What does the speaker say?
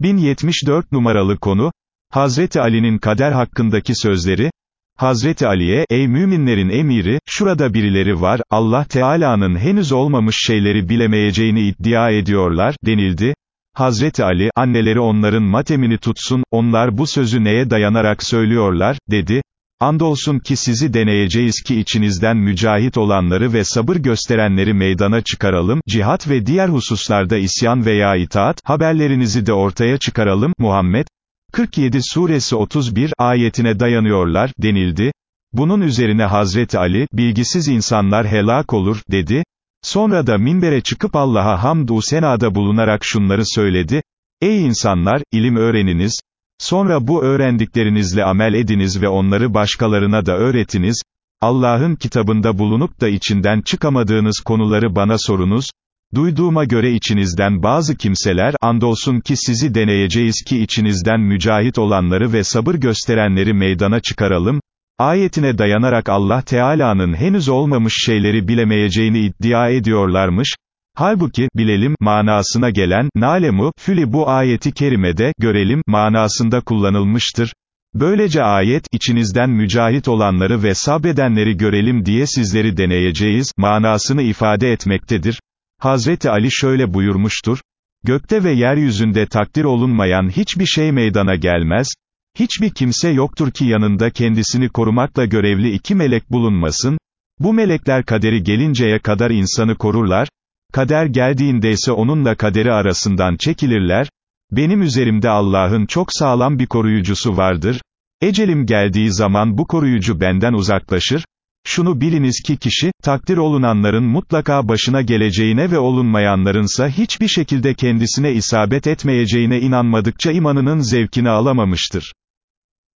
1074 numaralı konu, Hazreti Ali'nin kader hakkındaki sözleri, Hazreti Ali'ye, ey müminlerin emiri, şurada birileri var, Allah Teala'nın henüz olmamış şeyleri bilemeyeceğini iddia ediyorlar, denildi. Hazreti Ali, anneleri onların matemini tutsun, onlar bu sözü neye dayanarak söylüyorlar, dedi. Andolsun ki sizi deneyeceğiz ki içinizden mücahit olanları ve sabır gösterenleri meydana çıkaralım, cihat ve diğer hususlarda isyan veya itaat, haberlerinizi de ortaya çıkaralım, Muhammed, 47 suresi 31 ayetine dayanıyorlar, denildi. Bunun üzerine Hazreti Ali, bilgisiz insanlar helak olur, dedi. Sonra da minbere çıkıp Allah'a hamdü senada bulunarak şunları söyledi. Ey insanlar, ilim öğreniniz. Sonra bu öğrendiklerinizle amel ediniz ve onları başkalarına da öğretiniz. Allah'ın kitabında bulunup da içinden çıkamadığınız konuları bana sorunuz. Duyduğuma göre içinizden bazı kimseler, andolsun ki sizi deneyeceğiz ki içinizden mücahit olanları ve sabır gösterenleri meydana çıkaralım, ayetine dayanarak Allah Teala'nın henüz olmamış şeyleri bilemeyeceğini iddia ediyorlarmış, halbuki, bilelim, manasına gelen, nalemu, füli bu ayeti kerimede, görelim, manasında kullanılmıştır. Böylece ayet, içinizden mücahit olanları ve sabredenleri görelim diye sizleri deneyeceğiz, manasını ifade etmektedir. Hazreti Ali şöyle buyurmuştur, Gökte ve yeryüzünde takdir olunmayan hiçbir şey meydana gelmez, hiçbir kimse yoktur ki yanında kendisini korumakla görevli iki melek bulunmasın, bu melekler kaderi gelinceye kadar insanı korurlar, kader geldiğinde ise onunla kaderi arasından çekilirler, benim üzerimde Allah'ın çok sağlam bir koruyucusu vardır, ecelim geldiği zaman bu koruyucu benden uzaklaşır, şunu biliniz ki kişi, takdir olunanların mutlaka başına geleceğine ve olunmayanlarınsa hiçbir şekilde kendisine isabet etmeyeceğine inanmadıkça imanının zevkini alamamıştır.